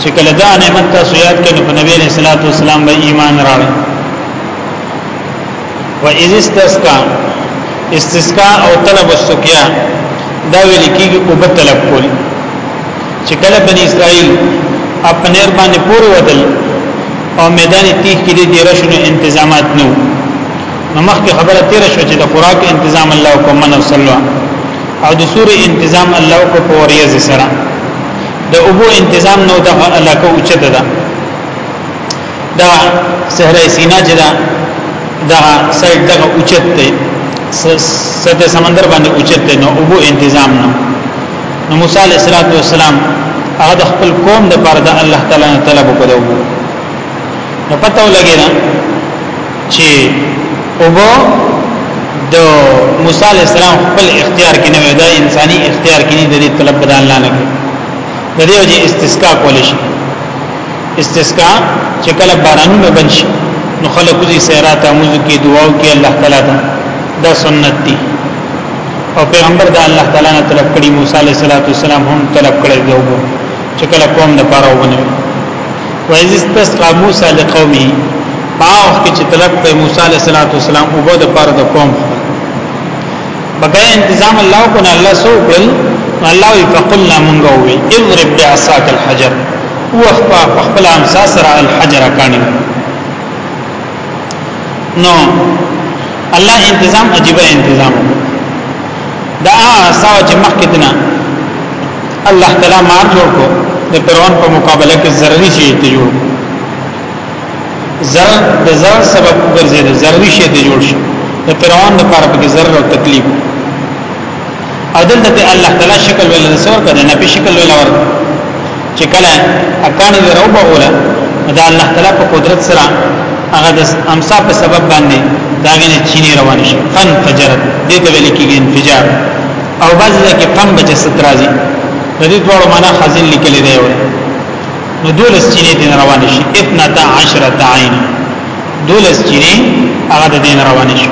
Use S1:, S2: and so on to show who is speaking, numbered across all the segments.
S1: چې کله دا نعمت تاسو یاد کړئ په نبی علیہ الصلوۃ والسلام به ایمان راوړئ و اذ استسقا استسقا او طلب السقیا دا ویل کیږي او په طلب کول چې کله بنی اسرائیل خپل باندې پوره ودل او میدان تیخ کې دې رشنو انتظامات نو نو مخکې خبره تیر شو چې د خوراک تنظیم الله کوم نو صلی الله او د سورې تنظیم الله کو پوریز سره د اوبو تنظیم نو دغه علاقه اوچته ده دا صحرای سینا چې دا دا سایت دغه اوچت دی سطح سمندر باندې اوچت دی نو اوبو تنظیم نو نو موسی علیہ الصلوۃ والسلام هغه د خپل قوم د پاره د الله تعالی طلب وکړو نو پته ولګی نه چې اوبو د موسی علی السلام خپل اختیار کې نه وي دا انساني اختیار کې نه د دې طلب بدل نه لګي د دې وجه استسقا کول شي استسقا چې کله بارانونه بنشي نو خلک دې سیرات اموز کې دعاو کې الله تعالی ته دا سنت دي او پیغمبر دا الله تعالی نه طلب کړي موسی علی السلام هم طلب کړي دوه چې کله قوم د پاره وونه وایز استسقا موسی لقومه پاو کې چې طلب کوي موسی علیه السلام او بده پر د قوم بغیر انتظام الله کو نه الله سو کړل الله فقلنا منغو وی اضرب بعصاك الحجر او خپل امسا سره الحجر کانی نو الله انتظام عجیب انتظام دا ساو چې مخکې دنا الله تعالی مار جوړ کو د فرعون په مقابله کې ضروري شي ته جوړ زر د زر سبب ګرځي د ضروري شي ته جوړ شي د فرعون لپاره په ضرر او تکلیف او دلته ته الله تعالی شکل ول رسول کړه نه په شکل ول ور چې کله اکان دې راو بوله دا الله تعالی په قدرت سره هغه د امسا په سبب باندې دا غنه چینه روان شي فن فجرت دې ته ویل کېږي انفجار او بعضی ځکه فن بچ سترازي د دې ډول معنا خزین لیکل دی وي نو دولس چینه دې روان شي 12 عین دولس چینه هغه دې روان شي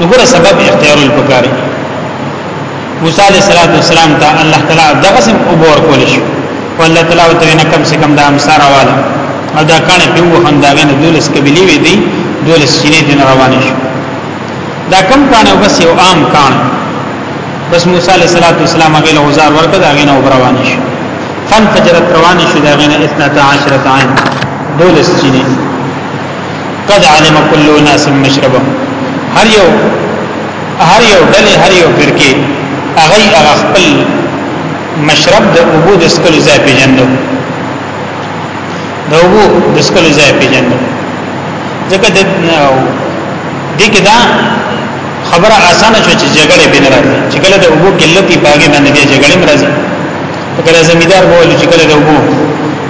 S1: وګوره سبب اختیار الفقاری موسی علیہ الصلوۃ والسلام ته الله تعالی دغه سم عبور کول شو والله تعالی ته نه کم سے کم د امسار والا او دا کانه په وخنداګه نه دولس قبلی وی دی دولس چینه دین روان شو دا کم کانه بس یو عام کانه بس موسی علیہ الصلوۃ والسلام هغه لوزار ورکړه دا غنه وبروان شو فن فجرت روان شو دا غنه 12 عین دولس چینه قد علم كل ناس مشربه هر یو هر یو ډلې هر یو فرقه هغه هغه خپل مشرب د اوبو د سکلو ځای پیژندو د اوبو د سکلو ځای پیژندو ځکه د دې کې دا خبره اسانه شو چې جګړه بین راځي چې کله د اوبو قلت په هغه باندې جګړه مرزي کله زمیدار بول چې کله د وګو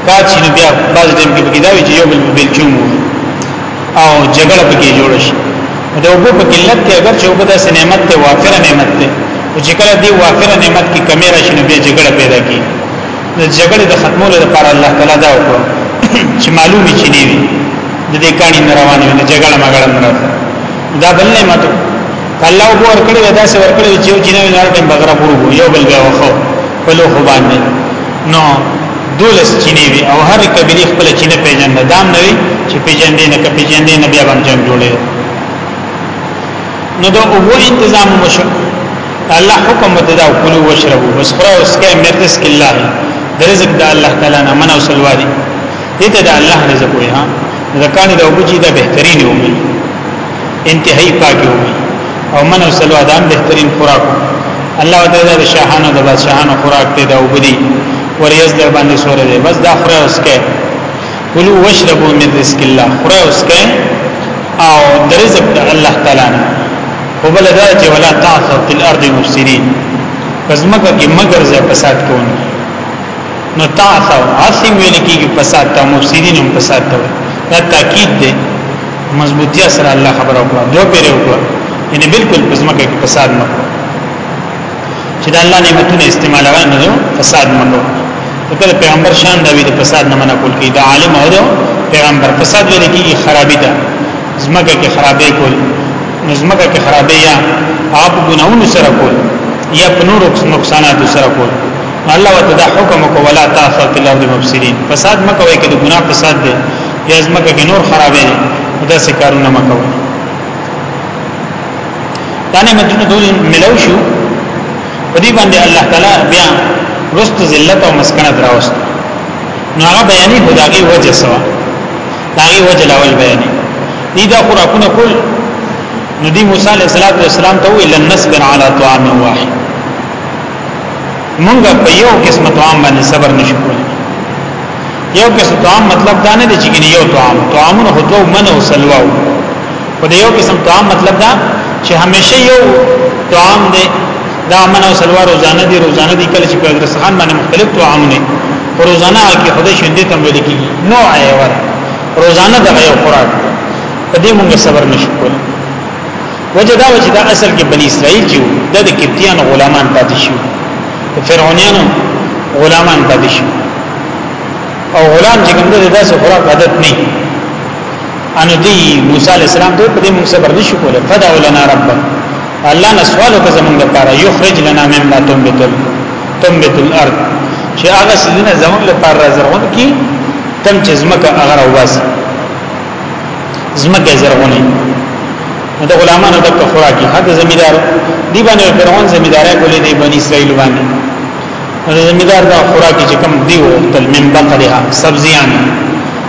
S1: کار شي بیا باز ټیم کې بګی دا وی چې یو بل بل چوم او جګړه پکې جوړ شي د وګو په قلت کې اگر چې وګدا سنعمت ته وافره نعمت ته او چې کله دی وافره نعمت کې کمی راشي نو بیا جګړه پیدا کی د جګړې د ختمولو لپاره الله تعالی دا وکړ چې معلومي چې نه وي د دې کاني روانه وي جګړه مګړه نه دا بل نعمت الله وبو ورکړي ودا سي ورکړي چې یو جنې نه ټیم بغره پورو یو بل بیا وخو په لوخ باندې نو دولس چینه وی او هر قبیله خپل چینه پیژند دام نه وی چې پیژند نه ک پیژند نه بیا باندې جنگ جوړي نو دا وبو تنظیم مشو الله حکم متدا کلو وشربو بس خره اوس کې مرتس کله رزق د الله تعالی نه منو سلواري دې ته د الله رزق وي ها ځکه دا وبو چې دا بهترین وي انتهایی پاکی وی او من او سلوا دام بهترین خوراک الله تعالی د شاهانو د بادشاهانو خوراک ته دا وبدي وریز در باندې سوره ده بس دا خره اوسکه کلو واشربوا من رزق الله خره اوسکه او د رزق د الله تعالی نه او بل دا چې ولا تعثوا في الارض مفسدين پس مګه کې مگر زه فساد کوم نو تعثوا عاصم ویل کېږي فساد ته مفسدين هم فساد ته دا تاکید دی مضبوطی سره الله خبر او کړه دوه پیره وکړه یعنی بالکل پزماکه کې فساد نه چې دا الله نعمتونه استعمال غنه فساد نه کړه پیغمبر شان دا وی د فساد نه منع کول کی دا عالم او پیغمبر فساد ویل کی خرابی ده زمګه کې خرابې کول زمګه کې خرابې یا اپ ګناونه سره کول یا په نور نقصانات سره کول الله وتعالى حکم کو ولا تاسو په لارو مفسدين فساد مکوئ کې د ګناه فساد دی بیا زمکه کې نور خرابې دا سکارونه مکو دا نعمتونه ټول ملو شو په دې باندې الله تعالی بیا رست ذلت او مسکنت راوست نو هغه بیانې خدایي وجه سوا داغي وجه لاول بیانې دي دا خوراکونه کول نو دی موسی علیہ الصلوۃ والسلام ته ویل نصبر علی طعام واحد مونږ په یو قسم طعام باندې صبر نشو یو قسم طعام مطلب دا نه دی چې ګنې یو طعام طعامونه خو دوه من او سلواو خو د یو قسم طعام مطلب دا چې همیشه یو طعام دی دا من او سلوا روزانه دی روزانه دی کله چې په درسخان باندې مختلف طعام نه روزانه کې خدای شوندې تم ویل کیږي نو آیا ور روزانه دا یو خوراک په دې موږ صبر نشو کولای وجه دا وجه دا اصل کې بنی اسرائیل چې د کپتیان غلامان پاتې شو فرعونانو غلامان پاتې شو او غلام چې کوم د داسې خوراک عادت نه ان دی موسی علی السلام ته په دې موږ صبر نشو کوله فدا ولنا رب الله نه سوال وکړه زمونږ لپاره یخرج لنا مما تنبت تنبت الارض چې هغه سینه زمونږ لپاره زرغون کی تم چې زمکه هغه راوځي زمکه زرغونه د غلامانو د خوراکي حد زمیدار دی باندې فرعون زمیداري کولې دی بنی اسرائیل باندې د زمیدار د خوراکي چې کوم دی وو تل من بقرها سبزیان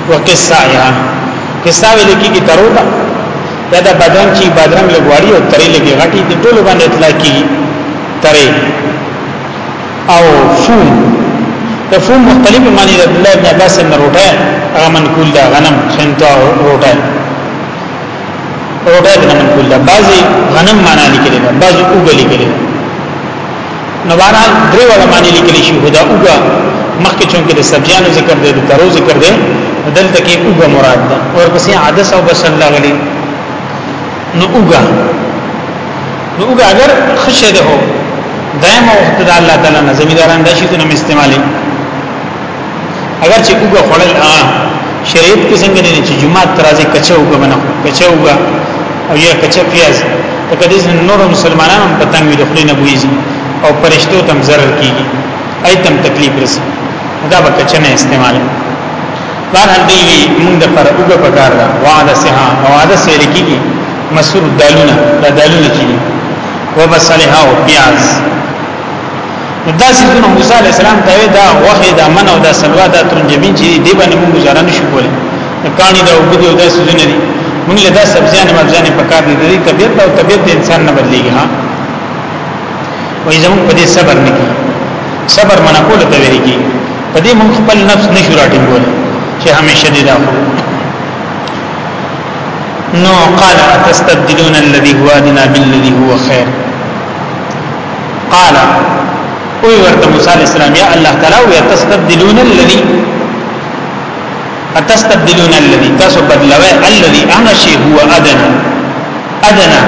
S1: وقصاها قصا ویل کیږي تروتا یا د بدن چې بدرنګ لګواړي او ترې لګي غټي د ټولو باندې اطلاق کیږي ترې او فوم د فوم مختلف معنی د عبد الله بن عباس نه روټه هغه منقول ده غنم خنتا روټه روټه نه منقول ده بعضی غنم معنی لیکل ده بعضی اوګه لیکل ده نو باندې درې وړ معنی لیکل شي خدا اوګه مخکې چونکې د سبزیانو ذکر دی د ترو ذکر دی دلته کې اوګه مراد ده ورپسې عدس او بسل لغلی نو اوګه نو اوګه اگر خشه ده دائم وخت د الله تعالی نه زمیداران دشي کو نه استعمالي اگر چې اوګه خړل ا شریعت کې څنګه نه چې جمعه ترازه کچه اوګه بنه کچه اوګه او یا کچه پیاز ته کدي نور مسلمانانو پتنګ وي د خپل نه بويزي او پرشتو تم zarar کیږي ایتم تکلیف رسي دا به کچه نه استعمالي بهر دی وی موږ د پر اوګه پکار ده وعد سها او عاد سره کیږي مسور دالونه دا دالونه چي و بصلها او پیاز دا سيزونه موسی عليه السلام ته دا وحي دا من او دا سلوا دا ترنجبین چې دی باندې موږ گزاره نشو کولای د کانی دا وګړي او دا سيزونه دي موږ له دا سبزيان او مبزيان پکار دي د طبيعت او طبيعت د انسان نه بدليږي ها وای زموږ په دې صبر نه کی صبر منا کول ته ویل کی په دې موږ خپل نفس نشو راټینګول چې همیشه دې دا نو قال تستبدلون الذي هو ادنى بالذي هو خير قال او ورته موسی عليه السلام يا الله تعالی او تستبدلون الذي تستبدلون الذي تاسو بدلوي الذي انا شي هو ادنى ادنا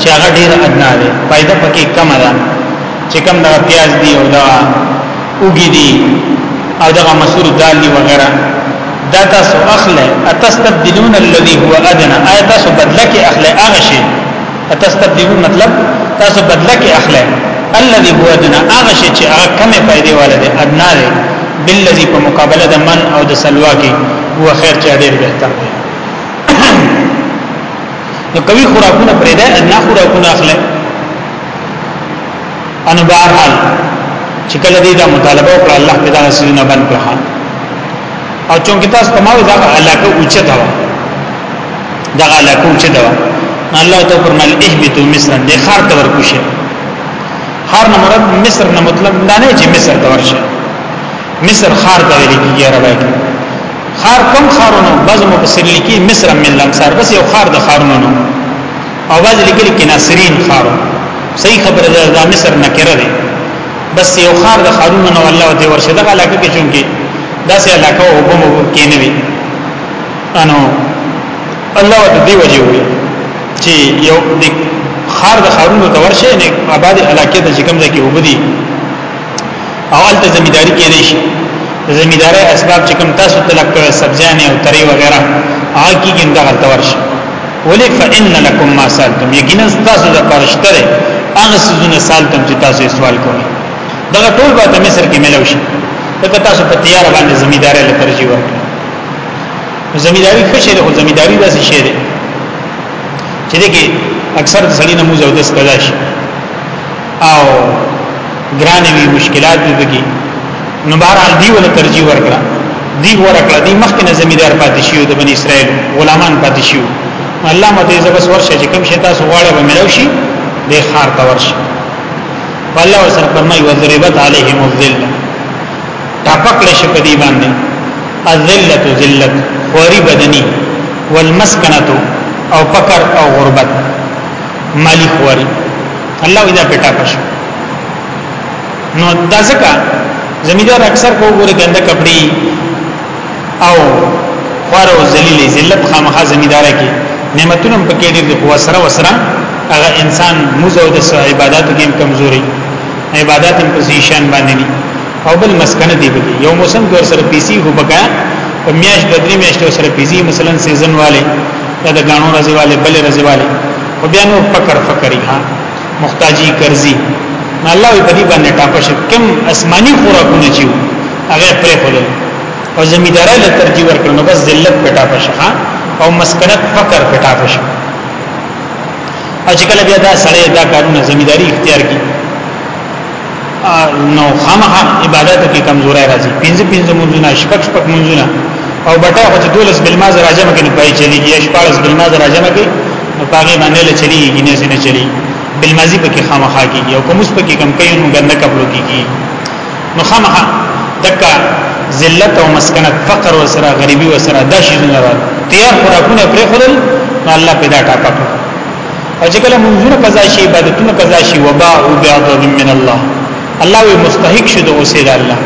S1: چې هغه ډیر ادنا دی فائدہ پکې کم ده چې کم دا پیاز دی او دا اوګي دی او دا مسور دال دی وغیرہ دا تاسو اخله اتستبدلون الذي هو ادنى آیا تاسو بدله کې اخله هغه شی اتستبدلون مطلب تاسو بدله کې اخله الذي هو ادنى هغه شی چې هغه کمه پیدا والا دی ادنا دی بالذي په مقابله د من او د سلوا کې هو خیر چې ډیر بهتر دی نو کوي خوراکونه پرې ده نه خوراکونه اخلي ان بهر حال چې کله دې دا مطالبه وکړه الله دې دا سيزونه باندې کړه او چونګې تاسو په ما دا علاقه اوچته و دا علاقه اوچته و الله ته فرمایل اهبتو مصر دې خار ته ورکوشه خار نه مراد مصر نه مطلب دا نه چې مصر ته ورشه مصر خار ته ویل کیږي عربی کې خار کوم خارونو بعض مفسر لیکي مصر من لمسار بس یو خار د خارونو نو او بعض لیکلي کې ناصرین خارو صحیح خبره ده دا مصر نه کړه دي بس یو خار د خارونو نو الله دې ورشه دغه علاقه کې چونکی داسې علاقه او کوم کې نه وي انو الله دې وجه وي چې یو د خار د خارونو د ورشه نه آباد علاقه د کوم ځای کې وبدي او الته زمیداری کې دی شي زمیداری اسباب چې کوم تاسو طلب کړو سبزیان او تری وغیرہ هغه کې ګنده غلطه ورشي ولی فإن لكم ما سالتم یقینا تاسو د پرشتره هغه سونه سالتم چې تاسو سوال کوئ دا ټول به د مصر کې ملو شي دا تاسو په تیار باندې زمیداری له ترجیح ورکړي زمیداری ښه شی ده زمیداری داسې شی ده چې دغه اکثر سړی نموز او دس کدا شي او ګران وی مشکلات دی بگی نو بهرحال دی ول ترجیح ورکړه دی ورکړه دی مخکې نه زمیدار پاتې شیو د بنی اسرائیل غلامان پاتې شیو الله مته زبس ورشه چې کوم شي تاسو غواړئ به ملو شي د خار ته ورشه والله سره فرمایي وضربت عليهم الذله ټاپکړه شي په دې باندې الذله ذلت خوري بدني والمسكنه او فقر او غربت مالی خواري الله اذا پټا پښ نو دا ځکه زمیدار اکثر کو ګوره ګنده کپڑے او خوار او ذلیل ذلت خامخا زمیدار کی نعمتونه پکې ډېر دي خو سره وسره هغه انسان موزه او د عبادتو کې کمزوري عبادت هم پوزیشن باندې او بل مسکنه دی بکی یو موسم کې سره پیسي هو بکا په میاش د درې میاشتو سره پیسي مثلا سیزن والے یا د غانو رضی والے بل رضی والے او بیا نو فکر فکری ها محتاجی قرضی الله په دې باندې ټاپش کم اسماني خوراکونه چیو هغه پرې خلل او زمیدارای له ترجیح ورکړنو بس ذلت په ټاپش ها او مسکنت فکر په ټاپش اجکل بیا دا سړی دا کارونه زمیداری اختیار کی نو خامخا عبادت کې کمزوري راځي پنځه پنځه منځونه شپږ شپږ منځونه او بټه خو چې دولس بالماز راځم کې نه پای چلیږي یا شپږس بالماز راځم کې نو پاګې باندې له چلیږي نه سینه چلی بالمازی پکې خامخا کیږي او کومس پکې کم کوي نو ګنده کپلو کیږي نو خامخا دکا ذلت او مسکنت فقر و سره غریبی و سره دا شي نه راځي تیار خوراکونه پرې خورل نو الله پیدا ټاکه او چې کله منځونه قضا شي عبادتونه قضا شي وبا او بیا من الله الله وي مستحق شو د اوسې د الله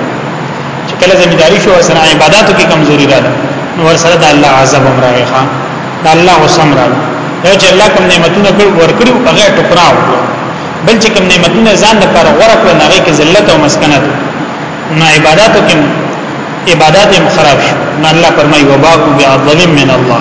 S1: چې کله زمیداری شو سره عبادتو کې کمزوري راځي نو ور سره د الله عذاب هم راغی ښا د الله حسن راغی یو چې الله کوم نعمتونه کړ ورکړي او هغه ټکراو بل چې کوم نعمتونه ځان لپاره غوړه کړو هغه کې ذلت او مسکنت نو عبادتو کې عبادت هم خراب شو نو الله فرمایي وباکو بعظم من الله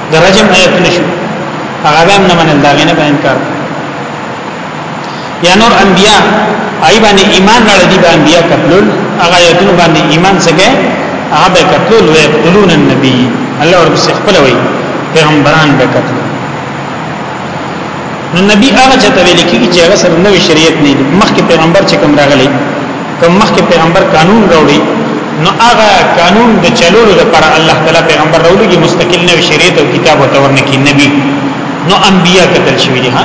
S1: د رجم آیتونه شو هغه به هم نه منل دا غنه به انکار یا نور انبیا ای باندې ایمان راړي دي باندې بیا قتلول هغه آیتونه باندې ایمان څخه هغه به قتلول وي قتلون النبی الله رب خپل وي پیغمبران به قتل نو نبی هغه چاته ویل کیږي چې هغه سره نوې شریعت نه دی مخکې پیغمبر چې کوم راغلی کوم مخکې پیغمبر قانون راوړي نو هغه قانون د چلولو لپاره الله تعالی پیغمبر راولېږي مستقل نوې شریعت او کتاب او تورن کې نبی نو انبیا قتل شوی دي ها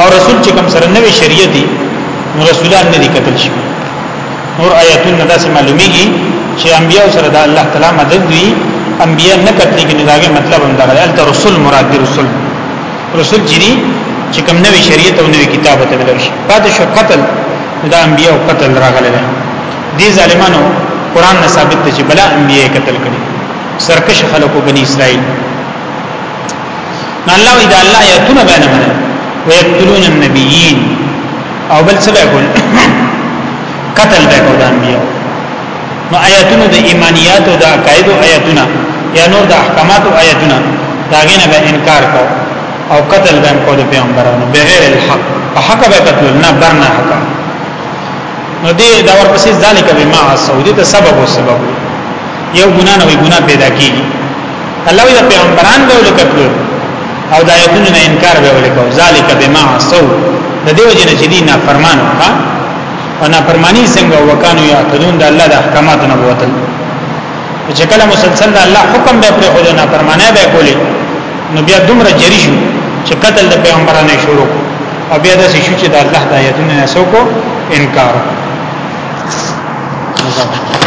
S1: او رسول چې کوم سره نوې شریعت دي نو رسولان نه دي قتل شوی نور آیاتونه داسې معلومیږي چې انبیا سره د الله تعالی مدد وی انبیا نه کتلی کې داګه مطلب هم دغه ال رسول مراد دی رسول رسول جری چې کوم نوې شریعت او نوې کتاب ته بدل شي پاتې شو قتل دا انبیا او قتل راغله ده دي ظالمانو قران نه ثابت دي چې بلا انبیا قتل کړي سرکش خلکو بنی اسرائیل نو الله وی دا الله آیاتونه بیان کړي ويقتلون النبيين او بل څه کول قتل به کول انبیاء نو آیاتونه د ایمانیات او د عقاید آیاتونه یا نور د احکامات او آیاتونه داګه نه به انکار کو او قتل به کول پیغمبرانو بغیر الحق په حق به قتل نه برنا حق نو دې دا ورپسې ذالک بما سعودي ته سبب او سبب یو ګنا نه وي ګنا پیدا کیږي الله یا پیغمبران به ولکتلو او د آیتونو نه انکار به ولکو ذالک بما عصوا د دې وجه نه چې دي نه فرمان وکړه او نه فرمانی څنګه وکانو یا تدون د الله د احکاماتو نه وتل چې کله مسلسل د الله حکم به پر خود نه فرمانه به کولی نو بیا دومره جری شو چې قتل د پیغمبرانو شروع او بیا د شي چې د الله د آیتونو نه سو کو انکار Thank you.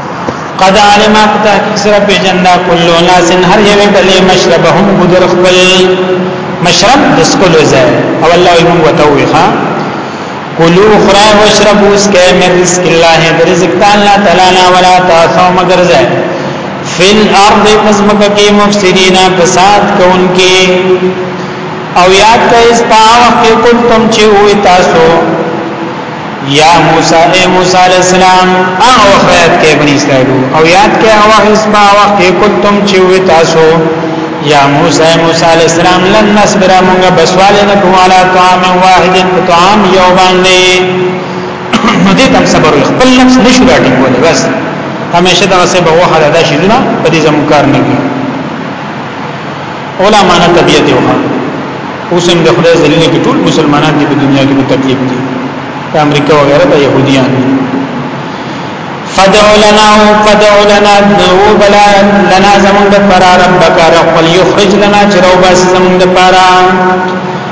S1: قد علم اقتا کسر پیجندا کلو ناسن هر یوی بلی مشربهم قدر خپل مشرب دسکلو زی او اللہ امام وطوی خواه کلو خرا وشربو سکے من رزق اللہ درزق تعالی تلانا ولا تاسو مگر زی فی الارض مزمک کی مفسدین فساد کون کی او یاد کئیس پا وقت کنتم چی ہوئی تاسو یا موسی اے موسی علیہ السلام هغه وخت یاد کې بنی اسرائیل او یاد کې هغه وخت اسبا وخت کې کوتم چې وې تاسو یا موسی موسی علیہ السلام لن نصبر موږ بسوال نه کولا طعام واحد طعام یو باندې نو دې تم صبر خپل نفس نشو راټی کوله بس همیشه دا سه به وحده دا شي نه په دې زموږ کار نه کوي اولا معنا طبيعت یو حال اوس هم د خدای ذلیل کې ټول مسلمانان دي په دنیا کې په تکلیف دي په امریکا او غیره ته يهوديان دي فدع لنا فدع لنا دعو بلا لنا زمون د پرا ربک رب یخرج لنا چرو بس زمون د پرا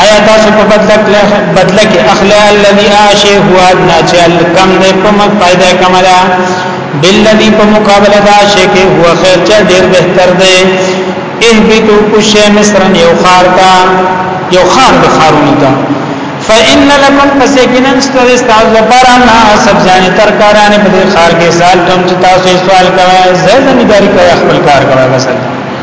S1: آیا تاسو په بدله کله بدله کې اخلا الذي عاشه هو ادنا چې کم دې په مخ پیدا کملا بالذي په مقابله دا شي کې هو خیر چې ډیر بهتر دی اهبتو کوشه مصر یو خار تا یو خار د خارونو تا فإن لكم فسكنا استاذ لپاره ما سبزانه ترکارانه په خار کې سال تم چې تاسو سوال کوي زه زمیداری کوي خپل کار کوي مثلا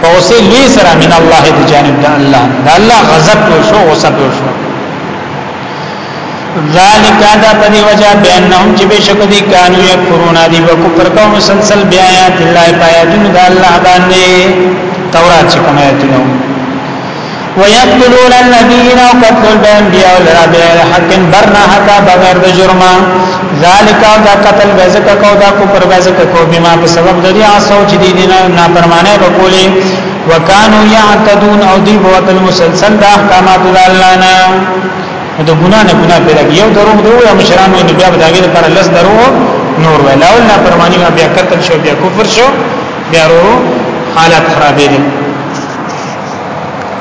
S1: په اوسه لوی سره من الله دی جانب د الله د الله غضب یو شو غصه یو شو ذالک دا په دی وجه بیانهم چې بشک دی کانو یا کرونا دی په کفر کو مسلسل بیا آیات الله آیاتونه د الله باندې تورات چې کوم آیاتونه ويقتلون النبيين او قتل به انبياء لرا بغير حق برنا حقا بغير د جرما ذالک او دا قتل به زکه کو دا کو پر به زکه کو بما په سبب د دې عصو چې دي دینه نافرمانه وکولې وکانو یعتدون او دی بوتل مسلسل د احکامات الله نه د ګنا نه ګنا پیدا یو درو دی یا مشران وي بیا به داګه پر لس درو نور ولا او نه پرمانی ما بیا قتل شو بیا کفر شو بیا ورو حالت خرابې دي